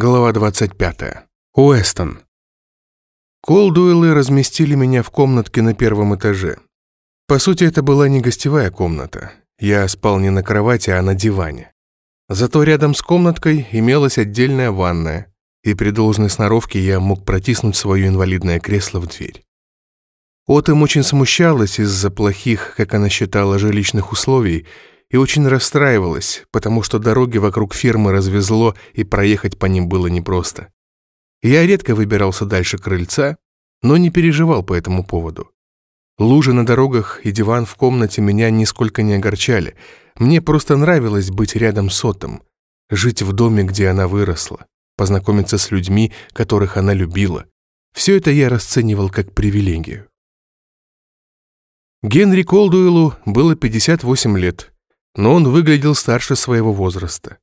Глава 25. Уэстон. Колдуэллы разместили меня в комнатке на первом этаже. По сути, это была не гостевая комната. Я спал не на кровати, а на диване. Зато рядом с комнаткой имелась отдельная ванная, и при должной сноровке я мог протиснуть свое инвалидное кресло в дверь. Отом очень смущалась из-за плохих, как она считала, жилищных условий, и очень расстраивалась, потому что дороги вокруг фермы развезло, и проехать по ним было непросто. Я редко выбирался дальше крыльца, но не переживал по этому поводу. Лужи на дорогах и диван в комнате меня нисколько не огорчали. Мне просто нравилось быть рядом с Отом, жить в доме, где она выросла, познакомиться с людьми, которых она любила. Все это я расценивал как привилегию. Генри Колдуэлу было 58 лет, но он выглядел старше своего возраста.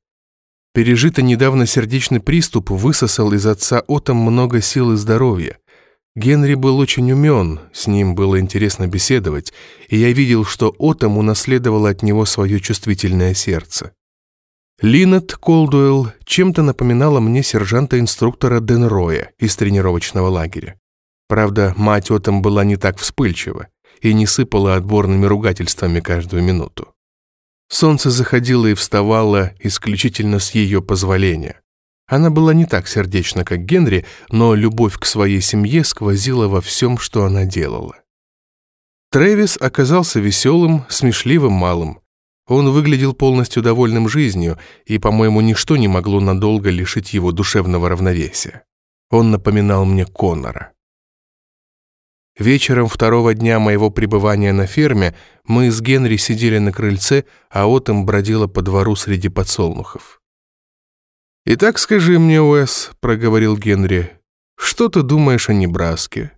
Пережитый недавно сердечный приступ высосал из отца Отом много сил и здоровья. Генри был очень умен, с ним было интересно беседовать, и я видел, что Отом унаследовал от него свое чувствительное сердце. Линнет Колдуэлл чем-то напоминала мне сержанта-инструктора Денроя из тренировочного лагеря. Правда, мать Отом была не так вспыльчива и не сыпала отборными ругательствами каждую минуту. Солнце заходило и вставало исключительно с ее позволения. Она была не так сердечна, как Генри, но любовь к своей семье сквозила во всем, что она делала. Трэвис оказался веселым, смешливым малым. Он выглядел полностью довольным жизнью, и, по-моему, ничто не могло надолго лишить его душевного равновесия. Он напоминал мне Коннора. Вечером второго дня моего пребывания на ферме мы с Генри сидели на крыльце, а Отом бродила по двору среди подсолнухов. «Итак, скажи мне, Уэс», — проговорил Генри, — «что ты думаешь о Небраске?»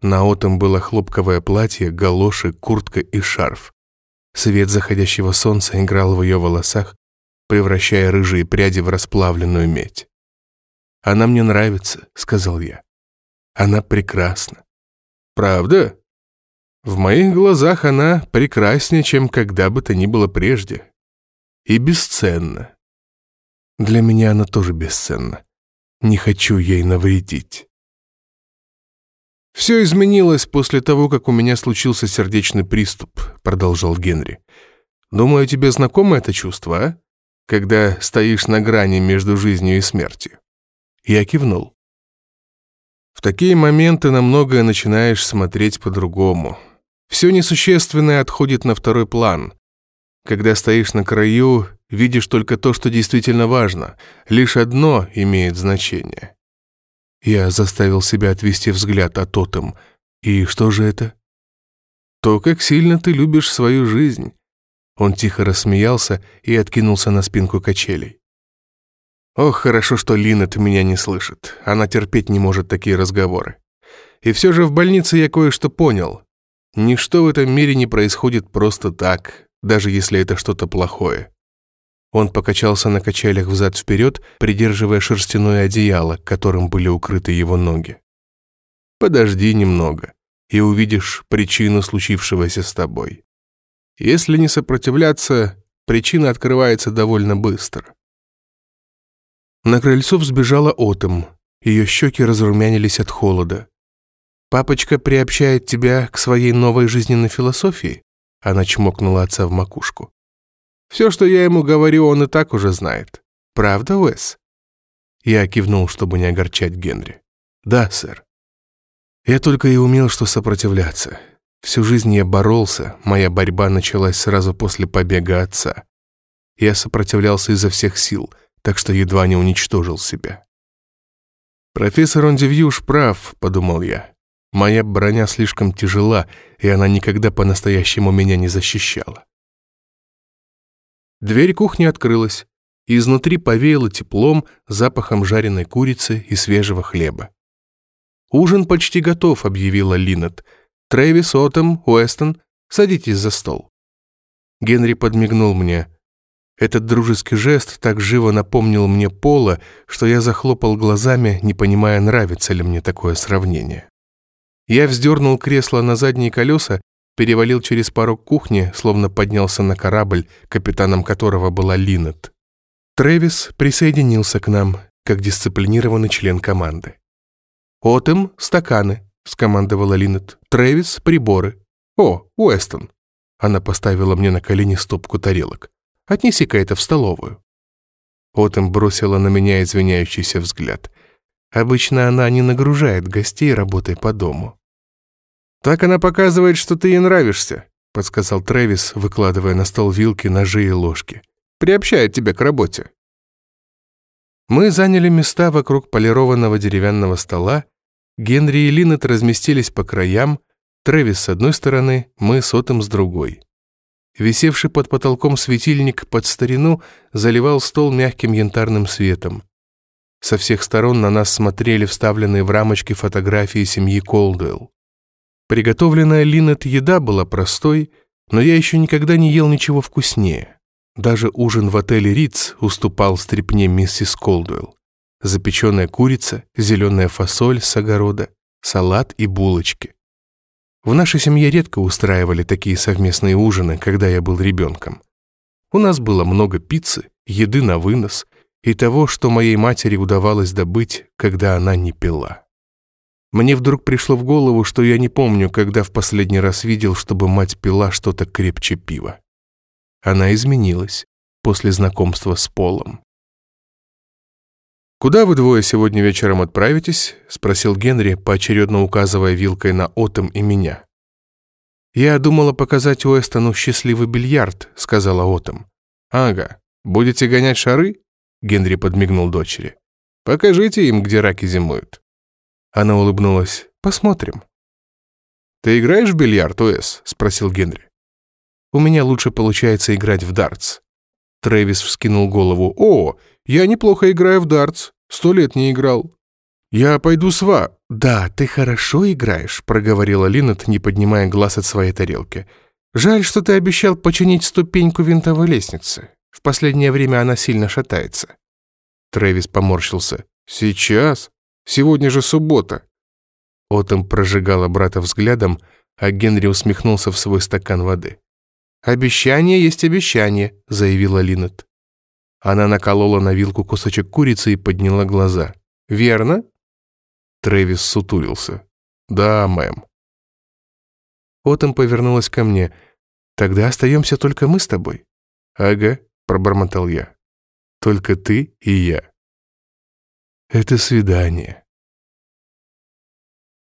На Отом было хлопковое платье, галоши, куртка и шарф. Свет заходящего солнца играл в ее волосах, превращая рыжие пряди в расплавленную медь. «Она мне нравится», — сказал я. «Она прекрасна». Правда? В моих глазах она прекраснее, чем когда бы то ни было прежде. И бесценна. Для меня она тоже бесценна. Не хочу ей навредить. «Все изменилось после того, как у меня случился сердечный приступ», продолжал Генри. «Думаю, тебе знакомо это чувство, а? Когда стоишь на грани между жизнью и смертью». Я кивнул. Такие моменты на многое начинаешь смотреть по-другому. Все несущественное отходит на второй план. Когда стоишь на краю, видишь только то, что действительно важно. Лишь одно имеет значение. Я заставил себя отвести взгляд от тотем. И что же это? То, как сильно ты любишь свою жизнь. Он тихо рассмеялся и откинулся на спинку качелей. Ох, хорошо, что Линет меня не слышит. Она терпеть не может такие разговоры. И все же в больнице я кое-что понял. Ничто в этом мире не происходит просто так, даже если это что-то плохое. Он покачался на качелях взад-вперед, придерживая шерстяное одеяло, которым были укрыты его ноги. «Подожди немного, и увидишь причину случившегося с тобой. Если не сопротивляться, причина открывается довольно быстро. На крыльцо взбежала Отом. Ее щеки разрумянились от холода. «Папочка приобщает тебя к своей новой жизненной философии?» Она чмокнула отца в макушку. «Все, что я ему говорю, он и так уже знает. Правда, Уэс?» Я кивнул, чтобы не огорчать Генри. «Да, сэр. Я только и умел, что сопротивляться. Всю жизнь я боролся, моя борьба началась сразу после побега отца. Я сопротивлялся изо всех сил — так что едва не уничтожил себя. «Профессор Ондивьюш прав», — подумал я. «Моя броня слишком тяжела, и она никогда по-настоящему меня не защищала». Дверь кухни открылась, и изнутри повеяло теплом, запахом жареной курицы и свежего хлеба. «Ужин почти готов», — объявила Линнет. «Трэвис, Отом, Уэстон, садитесь за стол». Генри подмигнул мне. Этот дружеский жест так живо напомнил мне Пола, что я захлопал глазами, не понимая, нравится ли мне такое сравнение. Я вздернул кресло на задние колеса, перевалил через порог кухни, словно поднялся на корабль, капитаном которого была Линнет. Трэвис присоединился к нам, как дисциплинированный член команды. «Отем — стаканы», — скомандовала Линнет. «Трэвис — приборы. О, Уэстон». Она поставила мне на колени стопку тарелок. «Отнеси-ка это в столовую». Отем бросила на меня извиняющийся взгляд. Обычно она не нагружает гостей работой по дому. «Так она показывает, что ты ей нравишься», — подсказал Трэвис, выкладывая на стол вилки, ножи и ложки. «Приобщает тебя к работе». Мы заняли места вокруг полированного деревянного стола, Генри и Линнет разместились по краям, Трэвис с одной стороны, мы с Отом с другой. Висевший под потолком светильник под старину заливал стол мягким янтарным светом. Со всех сторон на нас смотрели вставленные в рамочки фотографии семьи Колдуэлл. Приготовленная Линнет еда была простой, но я еще никогда не ел ничего вкуснее. Даже ужин в отеле Риц уступал стрипне миссис Колдуэлл. Запеченная курица, зеленая фасоль с огорода, салат и булочки. В нашей семье редко устраивали такие совместные ужины, когда я был ребенком. У нас было много пиццы, еды на вынос и того, что моей матери удавалось добыть, когда она не пила. Мне вдруг пришло в голову, что я не помню, когда в последний раз видел, чтобы мать пила что-то крепче пива. Она изменилась после знакомства с Полом. «Куда вы двое сегодня вечером отправитесь?» — спросил Генри, поочередно указывая вилкой на Отом и меня. «Я думала показать Уэстону счастливый бильярд», — сказала Отом. «Ага, будете гонять шары?» — Генри подмигнул дочери. «Покажите им, где раки зимуют». Она улыбнулась. «Посмотрим». «Ты играешь в бильярд, Уэс?» — спросил Генри. «У меня лучше получается играть в дартс». Трэвис вскинул голову. «О, я неплохо играю в дартс. Сто лет не играл». «Я пойду с ва...» «Да, ты хорошо играешь», — проговорила Линнет, не поднимая глаз от своей тарелки. «Жаль, что ты обещал починить ступеньку винтовой лестницы. В последнее время она сильно шатается». Трэвис поморщился. «Сейчас? Сегодня же суббота». Отом прожигала брата взглядом, а Генри усмехнулся в свой стакан воды. «Обещание есть обещание», — заявила Линнет. Она наколола на вилку кусочек курицы и подняла глаза. «Верно?» Трэвис сутулился. «Да, мэм». Отом повернулась ко мне. «Тогда остаемся только мы с тобой». «Ага», — пробормотал я. «Только ты и я». Это свидание.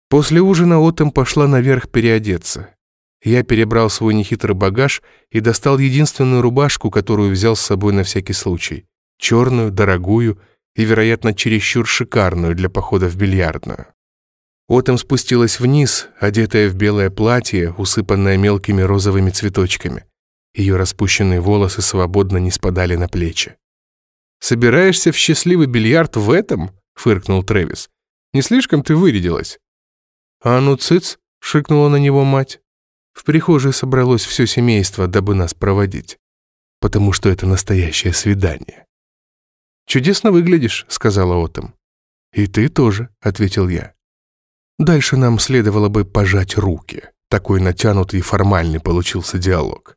После ужина Отом пошла наверх переодеться. Я перебрал свой нехитрый багаж и достал единственную рубашку, которую взял с собой на всякий случай. Черную, дорогую и, вероятно, чересчур шикарную для похода в бильярдную. Отом спустилась вниз, одетая в белое платье, усыпанное мелкими розовыми цветочками. Ее распущенные волосы свободно не спадали на плечи. «Собираешься в счастливый бильярд в этом?» — фыркнул Трэвис. «Не слишком ты вырядилась?» «А ну, цыц!» — шикнула на него мать. В прихожей собралось все семейство, дабы нас проводить. Потому что это настоящее свидание. «Чудесно выглядишь», — сказала Отом. «И ты тоже», — ответил я. Дальше нам следовало бы пожать руки. Такой натянутый и формальный получился диалог.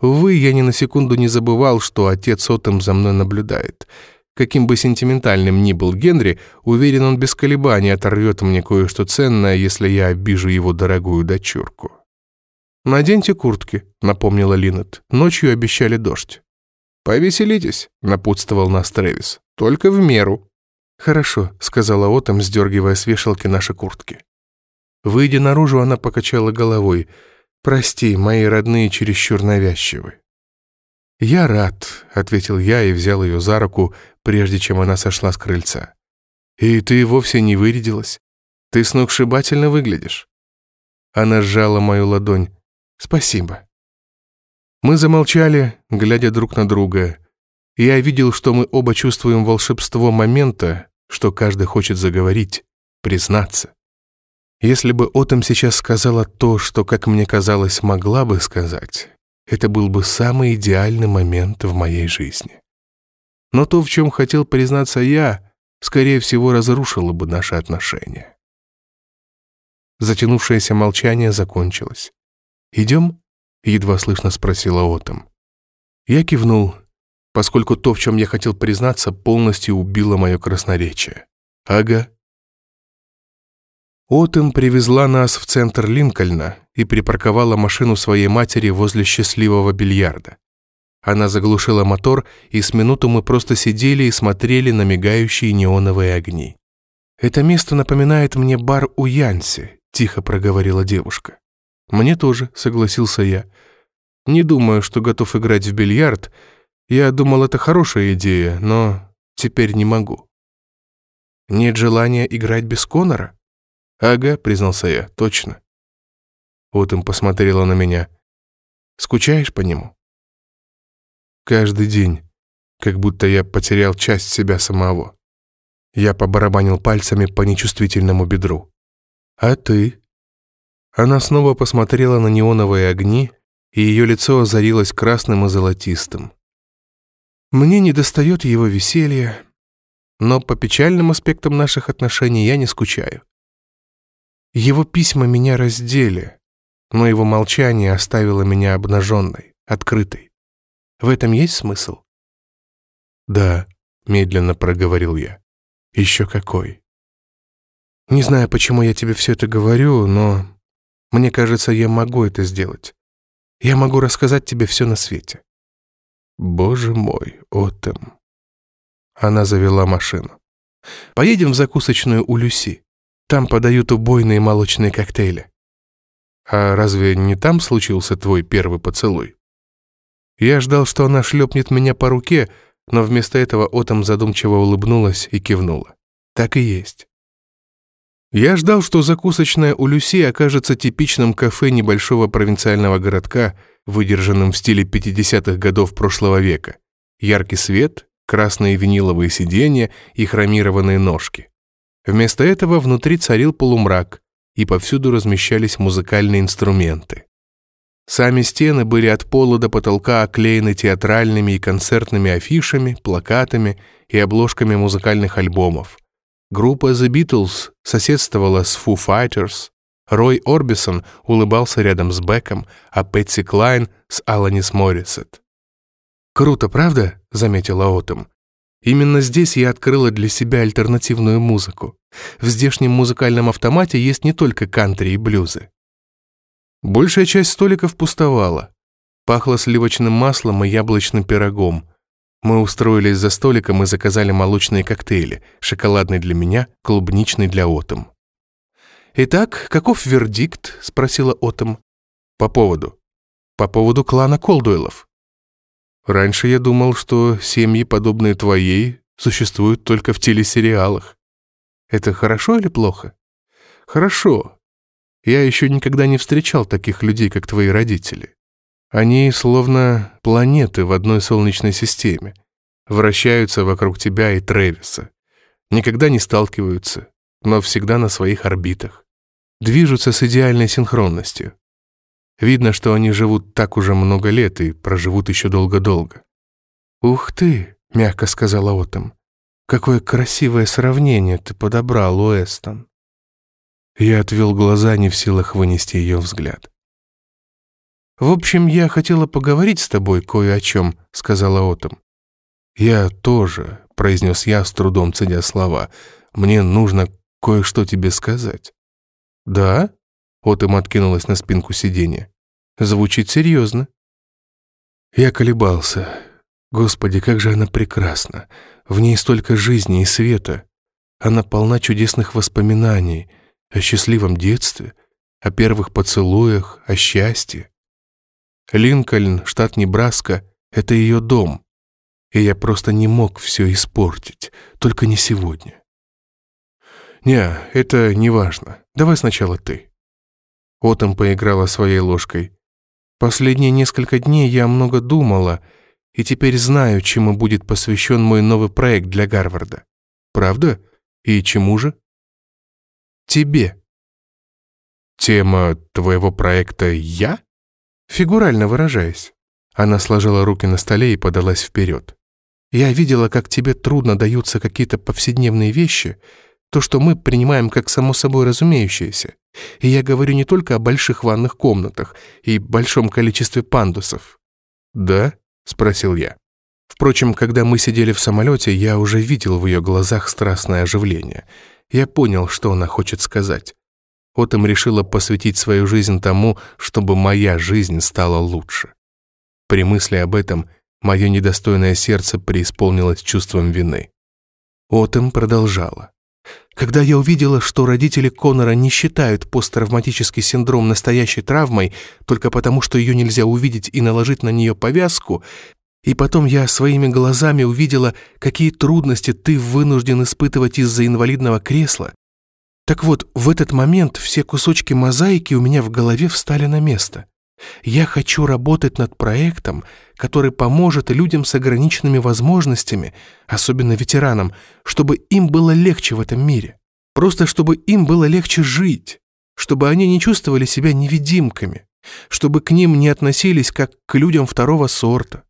Увы, я ни на секунду не забывал, что отец Отом за мной наблюдает. Каким бы сентиментальным ни был Генри, уверен, он без колебаний оторвет мне кое-что ценное, если я обижу его дорогую дочурку. «Наденьте куртки», — напомнила Линнет. «Ночью обещали дождь». «Повеселитесь», — напутствовал нас Трэвис. «Только в меру». «Хорошо», — сказала Отом, сдергивая с вешалки наши куртки. Выйдя наружу, она покачала головой — Прости, мои родные чересчур навязчивы». «Я рад», — ответил я и взял ее за руку, прежде чем она сошла с крыльца. «И ты вовсе не вырядилась. Ты сногсшибательно выглядишь». Она сжала мою ладонь. «Спасибо». Мы замолчали, глядя друг на друга. Я видел, что мы оба чувствуем волшебство момента, что каждый хочет заговорить, признаться. Если бы Отом сейчас сказала то, что, как мне казалось, могла бы сказать, это был бы самый идеальный момент в моей жизни. Но то, в чем хотел признаться я, скорее всего, разрушило бы наши отношения. Затянувшееся молчание закончилось. «Идем?» — едва слышно спросила Отом. Я кивнул. поскольку то, в чем я хотел признаться, полностью убило мое красноречие. Ага. Отом привезла нас в центр Линкольна и припарковала машину своей матери возле счастливого бильярда. Она заглушила мотор, и с минуту мы просто сидели и смотрели на мигающие неоновые огни. «Это место напоминает мне бар у Янси», — тихо проговорила девушка. «Мне тоже», — согласился я. «Не думаю, что готов играть в бильярд. Я думал, это хорошая идея, но теперь не могу». «Нет желания играть без Конора?» «Ага», — признался я, — «точно». Вот им посмотрела на меня. «Скучаешь по нему?» «Каждый день, как будто я потерял часть себя самого». Я побарабанил пальцами по нечувствительному бедру. «А ты?» Она снова посмотрела на неоновые огни, и ее лицо озарилось красным и золотистым. «Мне недостает его веселья, но по печальным аспектам наших отношений я не скучаю. Его письма меня раздели, но его молчание оставило меня обнаженной, открытой. В этом есть смысл? «Да», — медленно проговорил я. «Еще какой». Не знаю, почему я тебе все это говорю, но мне кажется, я могу это сделать. Я могу рассказать тебе все на свете. Боже мой, Отем. Она завела машину. Поедем в закусочную у Люси. Там подают убойные молочные коктейли. А разве не там случился твой первый поцелуй? Я ждал, что она шлепнет меня по руке, но вместо этого Отом задумчиво улыбнулась и кивнула. Так и есть. Я ждал, что закусочная у Люси окажется типичным кафе небольшого провинциального городка, выдержанным в стиле 50-х годов прошлого века. Яркий свет, красные виниловые сиденья и хромированные ножки. Вместо этого внутри царил полумрак, и повсюду размещались музыкальные инструменты. Сами стены были от пола до потолка оклеены театральными и концертными афишами, плакатами и обложками музыкальных альбомов. Группа The Beatles соседствовала с Foo Fighters, Рой Орбисон улыбался рядом с Беком, а Пэтси Клайн с Аланис Моррисет. «Круто, правда?» — заметила Отом. Именно здесь я открыла для себя альтернативную музыку. В здешнем музыкальном автомате есть не только кантри и блюзы. Большая часть столиков пустовала. Пахло сливочным маслом и яблочным пирогом. Мы устроились за столиком и заказали молочные коктейли, шоколадный для меня, клубничный для Отом. «Итак, каков вердикт?» — спросила Отом. «По поводу?» «По поводу клана Колдуэлов. Раньше я думал, что семьи, подобные твоей, существуют только в телесериалах. Это хорошо или плохо? Хорошо. Я еще никогда не встречал таких людей, как твои родители. Они словно планеты в одной солнечной системе. Вращаются вокруг тебя и Тревиса. Никогда не сталкиваются, но всегда на своих орбитах. Движутся с идеальной синхронностью. Видно, что они живут так уже много лет и проживут еще долго-долго. «Ух ты!» — мягко сказала Отом. «Какое красивое сравнение ты подобрал, Уэстон!» Я отвел глаза, не в силах вынести ее взгляд. «В общем, я хотела поговорить с тобой кое о чем», — сказала Отом. «Я тоже», — произнес я, с трудом цедя слова. «Мне нужно кое-что тебе сказать». «Да?» Отом откинулась на спинку сиденья. «Звучит серьезно». Я колебался. Господи, как же она прекрасна. В ней столько жизни и света. Она полна чудесных воспоминаний о счастливом детстве, о первых поцелуях, о счастье. Линкольн, штат Небраска — это ее дом. И я просто не мог все испортить, только не сегодня. «Не, это не важно. Давай сначала ты». Отом поиграла своей ложкой. «Последние несколько дней я много думала, и теперь знаю, чему будет посвящен мой новый проект для Гарварда. Правда? И чему же?» «Тебе». «Тема твоего проекта «Я»?» Фигурально выражаясь. Она сложила руки на столе и подалась вперед. «Я видела, как тебе трудно даются какие-то повседневные вещи, то, что мы принимаем как само собой разумеющееся. И я говорю не только о больших ванных комнатах и большом количестве пандусов. «Да?» — спросил я. Впрочем, когда мы сидели в самолете, я уже видел в ее глазах страстное оживление. Я понял, что она хочет сказать. Отом решила посвятить свою жизнь тому, чтобы моя жизнь стала лучше. При мысли об этом мое недостойное сердце преисполнилось чувством вины. Отом продолжала. Когда я увидела, что родители Конора не считают посттравматический синдром настоящей травмой только потому, что ее нельзя увидеть и наложить на нее повязку, и потом я своими глазами увидела, какие трудности ты вынужден испытывать из-за инвалидного кресла, так вот, в этот момент все кусочки мозаики у меня в голове встали на место. Я хочу работать над проектом, который поможет людям с ограниченными возможностями, особенно ветеранам, чтобы им было легче в этом мире. Просто чтобы им было легче жить, чтобы они не чувствовали себя невидимками, чтобы к ним не относились как к людям второго сорта.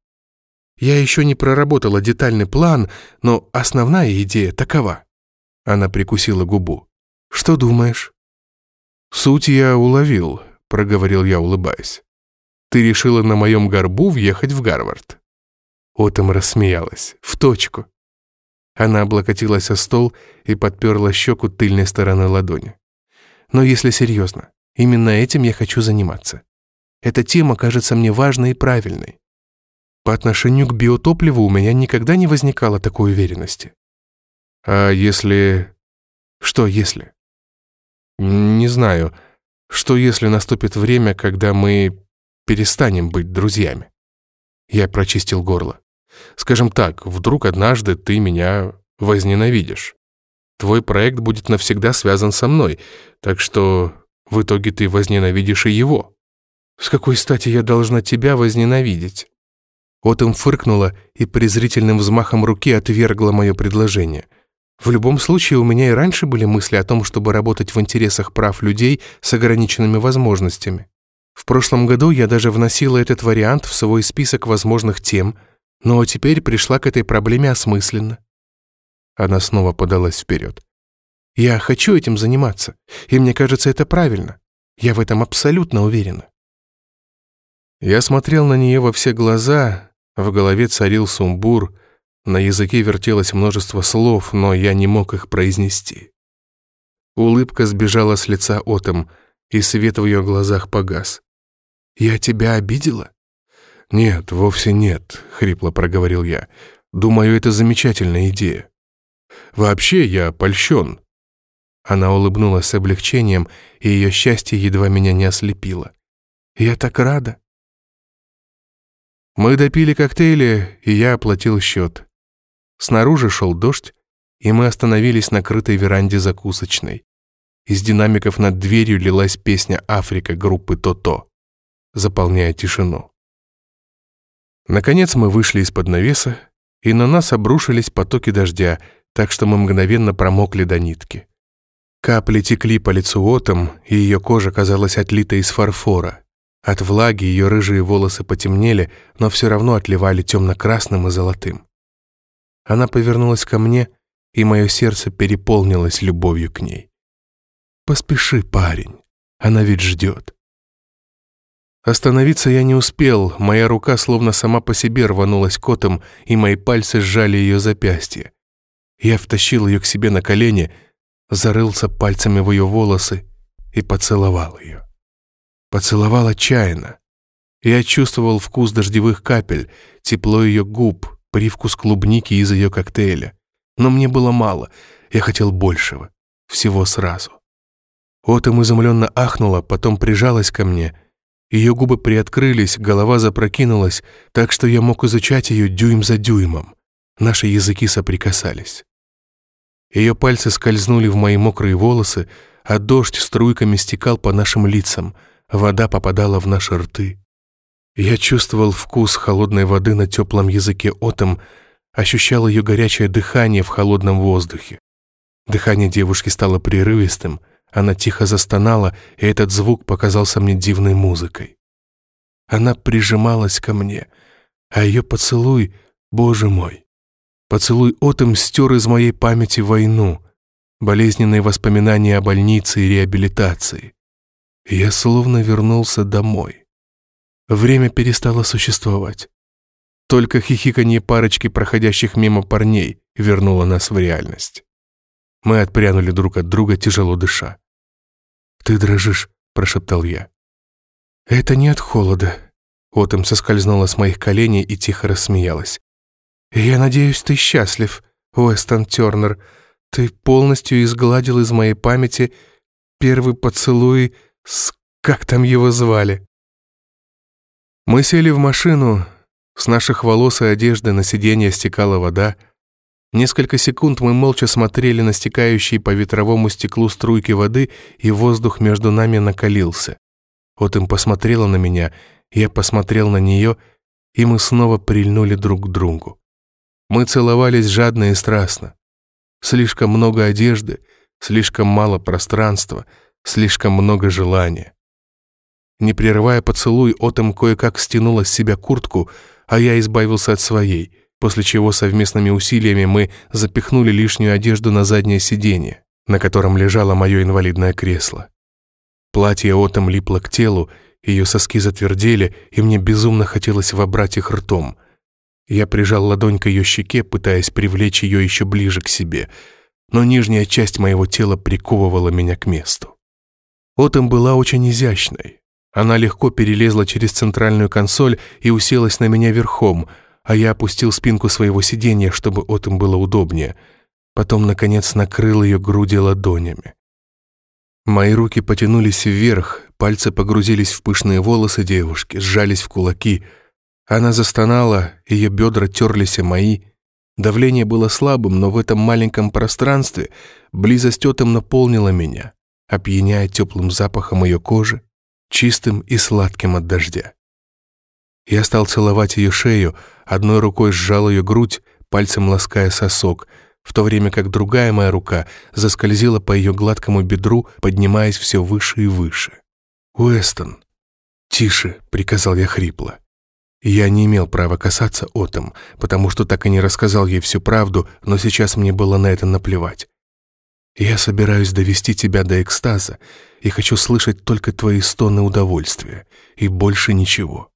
Я еще не проработала детальный план, но основная идея такова. Она прикусила губу. Что думаешь? Суть я уловил, проговорил я, улыбаясь. Ты решила на моем горбу въехать в Гарвард. Отом рассмеялась. В точку. Она облокотилась о стол и подперла щеку тыльной стороной ладони. Но если серьезно, именно этим я хочу заниматься. Эта тема кажется мне важной и правильной. По отношению к биотопливу у меня никогда не возникало такой уверенности. А если... Что если? Не знаю, что если наступит время, когда мы перестанем быть друзьями? Я прочистил горло. Скажем так, вдруг однажды ты меня возненавидишь. Твой проект будет навсегда связан со мной, так что в итоге ты возненавидишь и его. С какой стати я должна тебя возненавидеть? Отом фыркнула и презрительным взмахом руки отвергла мое предложение. В любом случае, у меня и раньше были мысли о том, чтобы работать в интересах прав людей с ограниченными возможностями. В прошлом году я даже вносила этот вариант в свой список возможных тем, но теперь пришла к этой проблеме осмысленно. Она снова подалась вперед. Я хочу этим заниматься, и мне кажется, это правильно. Я в этом абсолютно уверена. Я смотрел на нее во все глаза, в голове царил сумбур — на языке вертелось множество слов, но я не мог их произнести. Улыбка сбежала с лица Отом, и свет в ее глазах погас. «Я тебя обидела?» «Нет, вовсе нет», — хрипло проговорил я. «Думаю, это замечательная идея. Вообще я польщен». Она улыбнулась с облегчением, и ее счастье едва меня не ослепило. «Я так рада». Мы допили коктейли, и я оплатил счет. Снаружи шел дождь, и мы остановились на крытой веранде закусочной. Из динамиков над дверью лилась песня «Африка» группы «То-То», заполняя тишину. Наконец мы вышли из-под навеса, и на нас обрушились потоки дождя, так что мы мгновенно промокли до нитки. Капли текли по лицу Отом, и ее кожа казалась отлитой из фарфора. От влаги ее рыжие волосы потемнели, но все равно отливали темно-красным и золотым. Она повернулась ко мне, и мое сердце переполнилось любовью к ней. «Поспеши, парень, она ведь ждет». Остановиться я не успел, моя рука словно сама по себе рванулась котом, и мои пальцы сжали ее запястье. Я втащил ее к себе на колени, зарылся пальцами в ее волосы и поцеловал ее. Поцеловал отчаянно. Я чувствовал вкус дождевых капель, тепло ее губ, привкус клубники из ее коктейля. Но мне было мало, я хотел большего, всего сразу. Отом изумленно ахнула, потом прижалась ко мне. Ее губы приоткрылись, голова запрокинулась, так что я мог изучать ее дюйм за дюймом. Наши языки соприкасались. Ее пальцы скользнули в мои мокрые волосы, а дождь струйками стекал по нашим лицам, вода попадала в наши рты. Я чувствовал вкус холодной воды на теплом языке отом, ощущал ее горячее дыхание в холодном воздухе. Дыхание девушки стало прерывистым, она тихо застонала, и этот звук показался мне дивной музыкой. Она прижималась ко мне, а ее поцелуй, боже мой, поцелуй отом стер из моей памяти войну, болезненные воспоминания о больнице и реабилитации. я словно вернулся домой. Время перестало существовать. Только хихиканье парочки проходящих мимо парней вернуло нас в реальность. Мы отпрянули друг от друга, тяжело дыша. «Ты дрожишь», — прошептал я. «Это не от холода». Отом соскользнула с моих коленей и тихо рассмеялась. «Я надеюсь, ты счастлив, Уэстон Тернер. Ты полностью изгладил из моей памяти первый поцелуй с... как там его звали?» Мы сели в машину, с наших волос и одежды на сиденье стекала вода. Несколько секунд мы молча смотрели на стекающие по ветровому стеклу струйки воды, и воздух между нами накалился. Вот им посмотрела на меня, я посмотрел на нее, и мы снова прильнули друг к другу. Мы целовались жадно и страстно. Слишком много одежды, слишком мало пространства, слишком много желания. Не прерывая поцелуй, Отом кое-как стянула с себя куртку, а я избавился от своей, после чего совместными усилиями мы запихнули лишнюю одежду на заднее сиденье, на котором лежало мое инвалидное кресло. Платье Отом липло к телу, ее соски затвердели, и мне безумно хотелось вобрать их ртом. Я прижал ладонь к ее щеке, пытаясь привлечь ее еще ближе к себе, но нижняя часть моего тела приковывала меня к месту. Отом была очень изящной, она легко перелезла через центральную консоль и уселась на меня верхом, а я опустил спинку своего сиденья, чтобы Отом было удобнее. Потом, наконец, накрыл ее груди ладонями. Мои руки потянулись вверх, пальцы погрузились в пышные волосы девушки, сжались в кулаки. Она застонала, ее бедра терлись о мои. Давление было слабым, но в этом маленьком пространстве близость Отом наполнила меня, опьяняя теплым запахом ее кожи, чистым и сладким от дождя. Я стал целовать ее шею, одной рукой сжал ее грудь, пальцем лаская сосок, в то время как другая моя рука заскользила по ее гладкому бедру, поднимаясь все выше и выше. «Уэстон!» «Тише!» — приказал я хрипло. Я не имел права касаться Отом, потому что так и не рассказал ей всю правду, но сейчас мне было на это наплевать. Я собираюсь довести тебя до экстаза и хочу слышать только твои стоны удовольствия и больше ничего».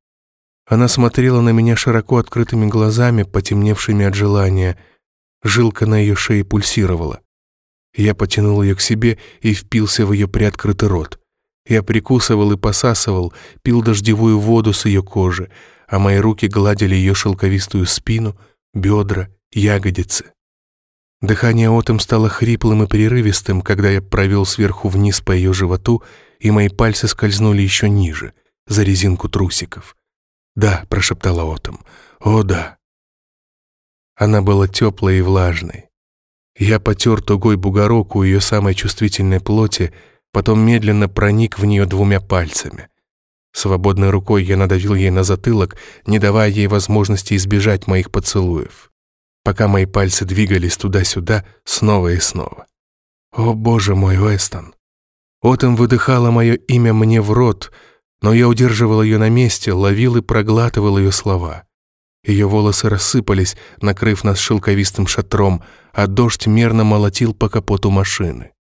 Она смотрела на меня широко открытыми глазами, потемневшими от желания. Жилка на ее шее пульсировала. Я потянул ее к себе и впился в ее приоткрытый рот. Я прикусывал и посасывал, пил дождевую воду с ее кожи, а мои руки гладили ее шелковистую спину, бедра, ягодицы. Дыхание Отом стало хриплым и прерывистым, когда я провел сверху вниз по ее животу, и мои пальцы скользнули еще ниже, за резинку трусиков. «Да», — прошептала Отом, — «о да». Она была теплой и влажной. Я потер тугой бугорок у ее самой чувствительной плоти, потом медленно проник в нее двумя пальцами. Свободной рукой я надавил ей на затылок, не давая ей возможности избежать моих поцелуев пока мои пальцы двигались туда-сюда снова и снова. О, боже мой, Уэстон! Отом выдыхала мое имя мне в рот, но я удерживал ее на месте, ловил и проглатывал ее слова. Ее волосы рассыпались, накрыв нас шелковистым шатром, а дождь мерно молотил по капоту машины.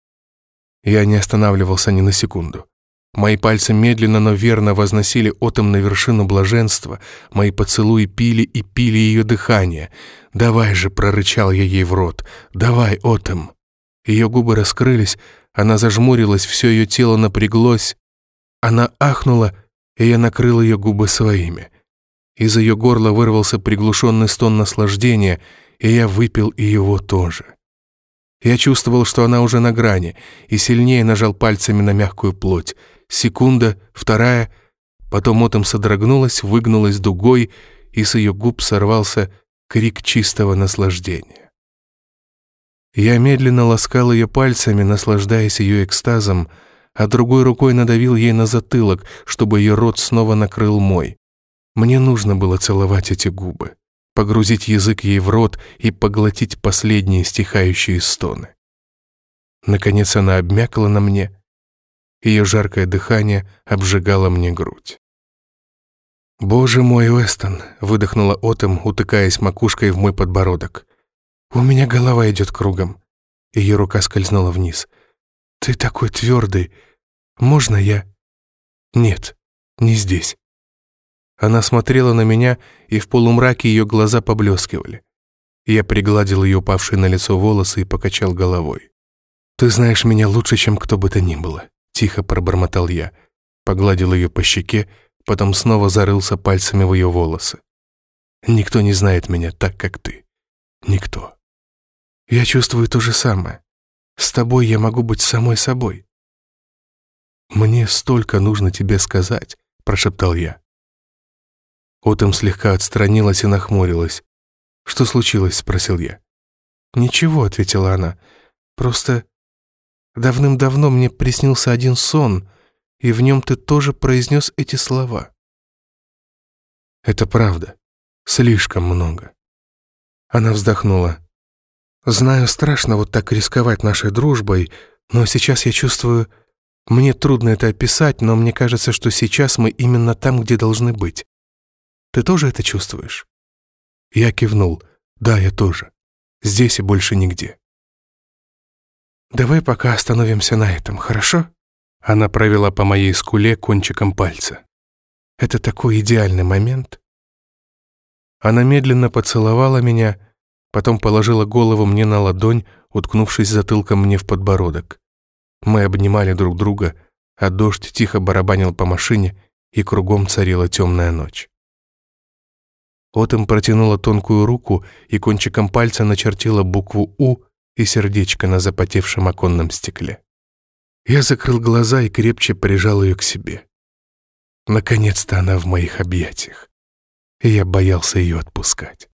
Я не останавливался ни на секунду. Мои пальцы медленно, но верно возносили Отом на вершину блаженства, мои поцелуи пили и пили ее дыхание. «Давай же!» — прорычал я ей в рот. «Давай, Отом!» Ее губы раскрылись, она зажмурилась, все ее тело напряглось. Она ахнула, и я накрыл ее губы своими. Из ее горла вырвался приглушенный стон наслаждения, и я выпил и его тоже. Я чувствовал, что она уже на грани, и сильнее нажал пальцами на мягкую плоть. Секунда, вторая, потом отом содрогнулась, выгнулась дугой, и с ее губ сорвался крик чистого наслаждения. Я медленно ласкал ее пальцами, наслаждаясь ее экстазом, а другой рукой надавил ей на затылок, чтобы ее рот снова накрыл мой. Мне нужно было целовать эти губы, погрузить язык ей в рот и поглотить последние стихающие стоны. Наконец она обмякла на мне, ее жаркое дыхание обжигало мне грудь. «Боже мой, Уэстон!» — выдохнула Отом, утыкаясь макушкой в мой подбородок. «У меня голова идет кругом». Ее рука скользнула вниз. «Ты такой твердый. Можно я?» «Нет, не здесь». Она смотрела на меня, и в полумраке ее глаза поблескивали. Я пригладил ее упавшие на лицо волосы и покачал головой. «Ты знаешь меня лучше, чем кто бы то ни было», — тихо пробормотал я. Погладил ее по щеке, потом снова зарылся пальцами в ее волосы. «Никто не знает меня так, как ты. Никто. Я чувствую то же самое. С тобой я могу быть самой собой». «Мне столько нужно тебе сказать», — прошептал я. Отом слегка отстранилась и нахмурилась. «Что случилось?» — спросил я. «Ничего», — ответила она. «Просто давным-давно мне приснился один сон, и в нем ты тоже произнес эти слова». «Это правда. Слишком много». Она вздохнула. «Знаю, страшно вот так рисковать нашей дружбой, но сейчас я чувствую... Мне трудно это описать, но мне кажется, что сейчас мы именно там, где должны быть. Ты тоже это чувствуешь?» Я кивнул. «Да, я тоже. Здесь и больше нигде». «Давай пока остановимся на этом, хорошо?» Она провела по моей скуле кончиком пальца. «Это такой идеальный момент». Она медленно поцеловала меня, потом положила голову мне на ладонь, уткнувшись затылком мне в подбородок. Мы обнимали друг друга, а дождь тихо барабанил по машине, и кругом царила темная ночь. Отом протянула тонкую руку и кончиком пальца начертила букву «У» и сердечко на запотевшем оконном стекле. Я закрыл глаза и крепче прижал ее к себе. Наконец-то она в моих объятиях, и я боялся ее отпускать.